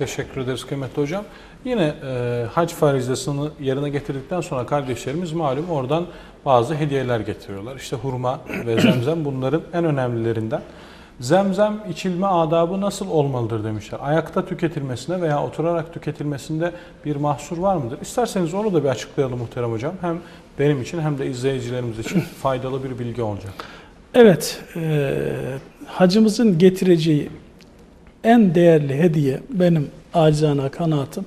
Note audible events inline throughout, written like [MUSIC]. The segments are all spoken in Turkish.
Teşekkür ederiz kıymetli hocam. Yine e, hac farizasını yerine getirdikten sonra kardeşlerimiz malum oradan bazı hediyeler getiriyorlar. İşte hurma ve [CLEARS THROAT] zemzem bunların en önemlilerinden. Zemzem içilme adabı nasıl olmalıdır demişler. Ayakta tüketilmesine veya oturarak tüketilmesinde bir mahsur var mıdır? İsterseniz onu da bir açıklayalım muhterem hocam. Hem benim için hem de izleyicilerimiz için faydalı bir bilgi olacak. Evet, e, hacımızın getireceği en değerli hediye benim acizane kanaatim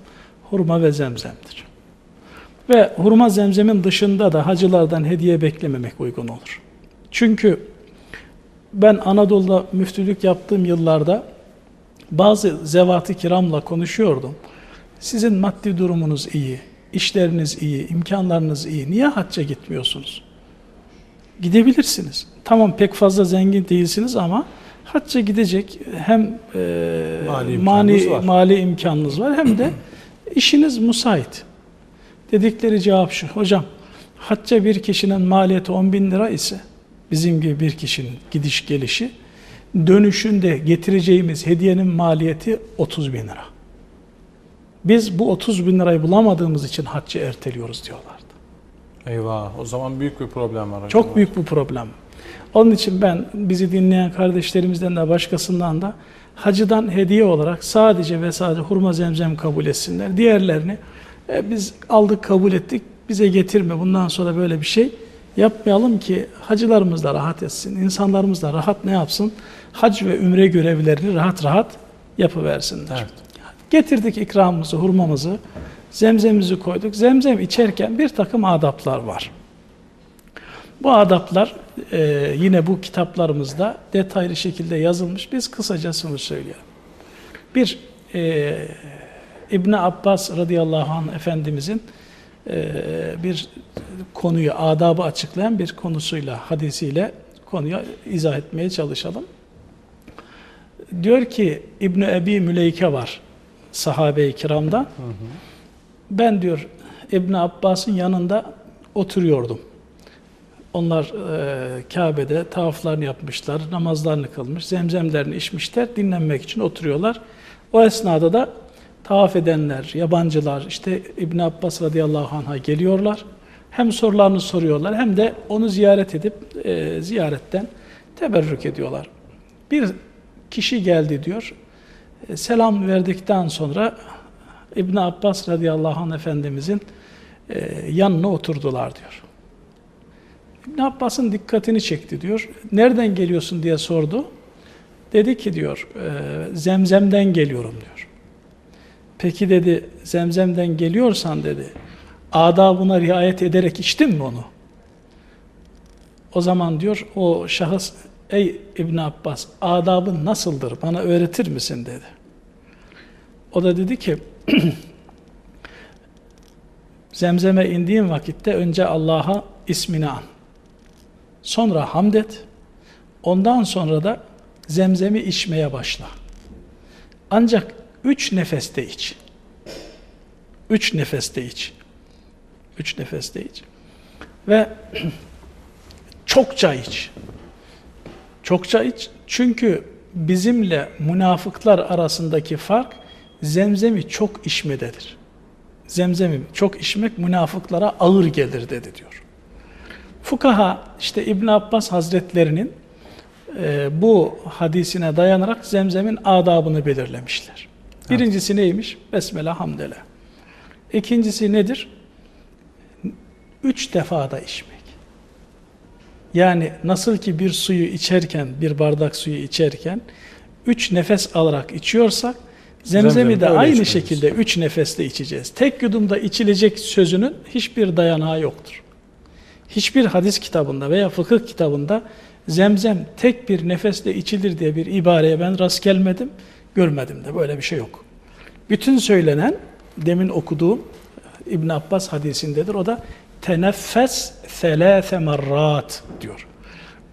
hurma ve zemzemdir. Ve hurma zemzemin dışında da hacılardan hediye beklememek uygun olur. Çünkü ben Anadolu'da müftülük yaptığım yıllarda bazı zevat-ı kiramla konuşuyordum. Sizin maddi durumunuz iyi, işleriniz iyi, imkanlarınız iyi. Niye hacca gitmiyorsunuz? Gidebilirsiniz. Tamam pek fazla zengin değilsiniz ama hacca gidecek hem e, Mali mali, imkanınız var. mali imkanınız var hem de işiniz müsait. Dedikleri cevap şu, hocam hacca bir kişinin maliyeti 10 bin lira ise bizim gibi bir kişinin gidiş gelişi dönüşünde getireceğimiz hediyenin maliyeti 30 bin lira. Biz bu 30 bin lirayı bulamadığımız için haccı erteliyoruz diyorlardı. Eyvah o zaman büyük bir problem var. Çok büyük bir problem. Onun için ben bizi dinleyen kardeşlerimizden de başkasından da hacıdan hediye olarak sadece ve sadece hurma zemzem kabul etsinler. Diğerlerini e, biz aldık kabul ettik bize getirme bundan sonra böyle bir şey yapmayalım ki hacılarımız da rahat etsin. insanlarımız da rahat ne yapsın? Hac ve ümre görevlerini rahat rahat yapıversinler. Evet. Getirdik ikramımızı, hurmamızı, zemzemimizi koyduk. Zemzem içerken bir takım adaplar var. Bu adaplar e, yine bu kitaplarımızda detaylı şekilde yazılmış. Biz kısacasını söyleyelim. Bir, e, İbni Abbas radıyallahu anh Efendimizin e, bir konuyu, adabı açıklayan bir konusuyla, hadisiyle konuyu izah etmeye çalışalım. Diyor ki İbni Ebi Müleyke var sahabe-i kiramdan. Ben diyor İbni Abbas'ın yanında oturuyordum. Onlar e, Kabe'de tavaflarını yapmışlar, namazlarını kılmış, zemzemlerini içmişler, dinlenmek için oturuyorlar. O esnada da tavaf edenler, yabancılar, işte İbn Abbas radıyallahu anh'a geliyorlar. Hem sorularını soruyorlar hem de onu ziyaret edip e, ziyaretten teberrük ediyorlar. Bir kişi geldi diyor, e, selam verdikten sonra İbn Abbas radıyallahu anh efendimizin e, yanına oturdular diyor. İbn Abbas'ın dikkatini çekti diyor. Nereden geliyorsun diye sordu. Dedi ki diyor, e, zemzemden geliyorum diyor. Peki dedi, zemzemden geliyorsan dedi, adabına riayet ederek içtin mi onu? O zaman diyor, o şahıs, ey İbn Abbas, adabın nasıldır, bana öğretir misin dedi. O da dedi ki, [CLEARS THROAT] zemzeme indiğin vakitte önce Allah'a ismini an. Sonra hamd et. Ondan sonra da zemzemi içmeye başla. Ancak üç nefeste iç. Üç nefeste iç. Üç nefeste iç. Ve [CLEARS THROAT] çokça iç. Çokça iç. Çünkü bizimle münafıklar arasındaki fark zemzemi çok içmededir. Zemzemi çok içmek münafıklara ağır gelir dedi diyor. Fukaha işte İbn Abbas Hazretlerinin e, bu hadisine dayanarak zemzemin adabını belirlemişler. Birincisi neymiş? Besmele hamdele. İkincisi nedir? Üç defada içmek. Yani nasıl ki bir suyu içerken, bir bardak suyu içerken üç nefes alarak içiyorsak zemzemi de aynı içmeliyiz. şekilde üç nefeste içeceğiz. Tek yudumda içilecek sözünün hiçbir dayanağı yoktur. Hiçbir hadis kitabında veya fıkıh kitabında zemzem tek bir nefesle içilir diye bir ibareye ben rast gelmedim, görmedim de böyle bir şey yok. Bütün söylenen demin okuduğum İbn Abbas hadisindedir. O da teneffes selâse merrat diyor.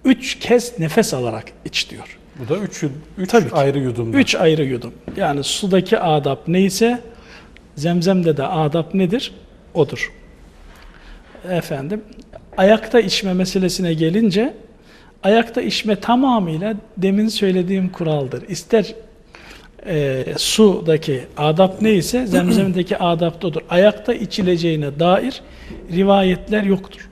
Üç kez nefes alarak iç diyor. Bu da üç, üç Tabii ki. ayrı yudumda. Üç ayrı yudum. Yani sudaki adap neyse zemzemde de adap nedir? Odur. Efendim ayakta içme meselesine gelince ayakta içme tamamıyla demin söylediğim kuraldır. İster e, sudaki adap neyse zemzemdeki [CLEARS THROAT] adap da odur. Ayakta içileceğine dair rivayetler yoktur.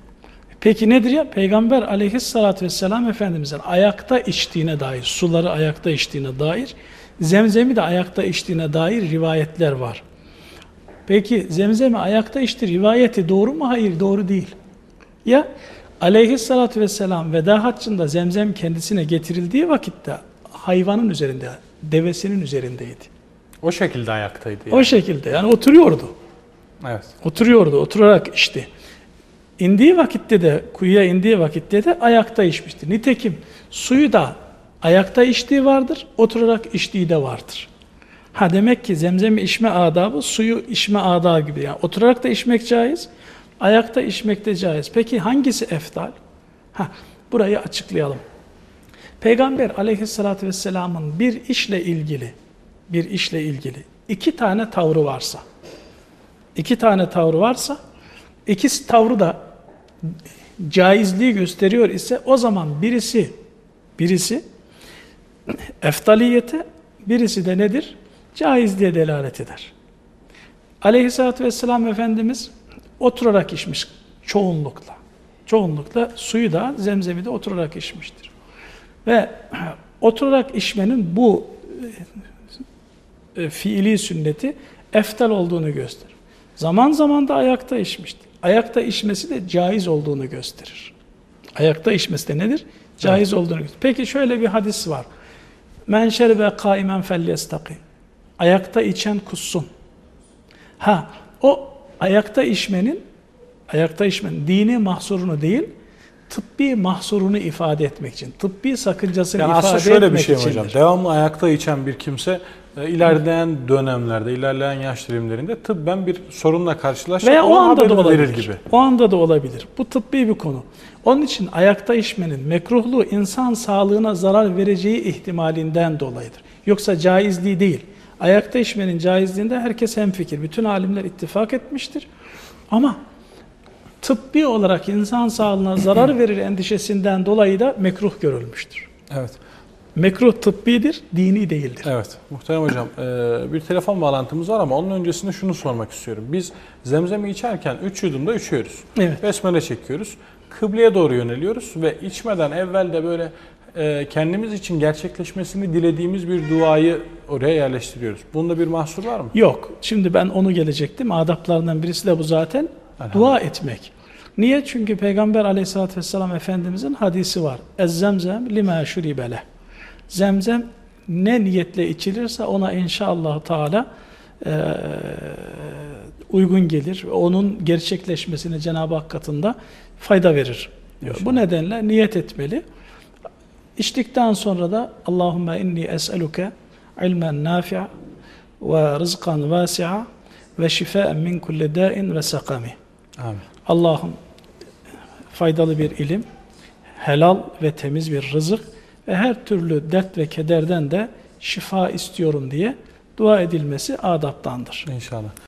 Peki nedir ya? Peygamber aleyhissalatü vesselam Efendimizin ayakta içtiğine dair, suları ayakta içtiğine dair, zemzemi de ayakta içtiğine dair rivayetler var. Peki zemzemi ayakta içti rivayeti doğru mu? Hayır doğru değil. Ya aleyhissalatü vesselam veda haccında zemzem kendisine getirildiği vakitte hayvanın üzerinde, devesinin üzerindeydi. O şekilde ayaktaydı. O Yani. şekilde yani oturuyordu. Evet. Oturuyordu, oturarak içti. İndiği vakitte de, kuyuya indiği vakitte de ayakta içmişti. Nitekim suyu da ayakta içtiği vardır, oturarak içtiği de vardır. Ha demek ki zemzemi içme adabı suyu içme adabı gibi. Yani oturarak da içmek caiz, ayakta içmek de caiz. Peki hangisi eftal? Ha, burayı açıklayalım. Peygamber aleyhissalatü vesselamın bir işle ilgili, bir işle ilgili iki tane tavrı varsa, iki tane tavrı varsa, ikisi tavrı da caizliği gösteriyor ise o zaman birisi, birisi eftaliyete, birisi de nedir? Caizliğe delalet eder. Aleyhissalatü vesselam Efendimiz oturarak içmiş çoğunlukla. Çoğunlukla suyu da zemzemi de oturarak içmiştir. Ve [CLEARS THROAT] oturarak içmenin bu e, fiili sünneti eftal olduğunu gösterir. Zaman zaman da ayakta içmiştir. Ayakta içmesi de caiz olduğunu gösterir. Ayakta içmesi de nedir? Caiz olduğunu gösterir. Peki şöyle bir hadis var. Men şerbe kaimen felyestaki. Ayakta içen kussun. Ha, o ayakta içmenin ayakta içmenin dini mahsurunu değil, tıbbi mahsurunu ifade etmek için, tıbbi sakıncasını Yani ifade aslında şöyle bir etmek şey içindir. hocam? Devamlı ayakta içen bir kimse ilerleyen dönemlerde, ilerleyen yaş dilimlerinde tıbben bir sorunla karşılaşacak. Veya o anda da olabilir. gibi. O anda da olabilir. Bu tıbbi bir konu. Onun için ayakta içmenin mekruhluğu insan sağlığına zarar vereceği ihtimalinden dolayıdır. Yoksa caizliği değil. Ayakta içmenin caizliğinde herkes hemfikir. Bütün alimler ittifak etmiştir. Ama tıbbi olarak insan sağlığına zarar verir endişesinden dolayı da mekruh görülmüştür. Evet. Mekruh tıbbidir, dini değildir. Evet. Muhterem hocam, e, bir telefon bağlantımız var ama onun öncesinde şunu sormak istiyorum. Biz zemzemi içerken 3 yudumda içiyoruz. Evet. Besmele çekiyoruz. Kıbleye doğru yöneliyoruz ve içmeden evvel de böyle e, kendimiz için gerçekleşmesini dilediğimiz bir duayı oraya yerleştiriyoruz. Bunda bir mahsur var mı? Yok. Şimdi ben onu gelecektim. Adaplarından birisi de bu zaten. Dua etmek. Niye? Çünkü Peygamber aleyhissalatü vesselam Efendimizin hadisi var. Ez zemzem lima şuribele. Zemzem ne niyetle içilirse ona inşallah Teala eee, uygun gelir. Onun gerçekleşmesine Cenab-ı Hak katında fayda verir. diyor. Bu nedenle niyet etmeli. İçtikten sonra da Allahümme inni es'eluke ilmen nafi'a ve rızkan vasi'a ve şifaen min kulli da'in ve sakami. Allah'ım faydalı bir ilim, helal ve temiz bir rızık ve her türlü dert ve kederden de şifa istiyorum diye dua edilmesi adaptandır. İnşallah.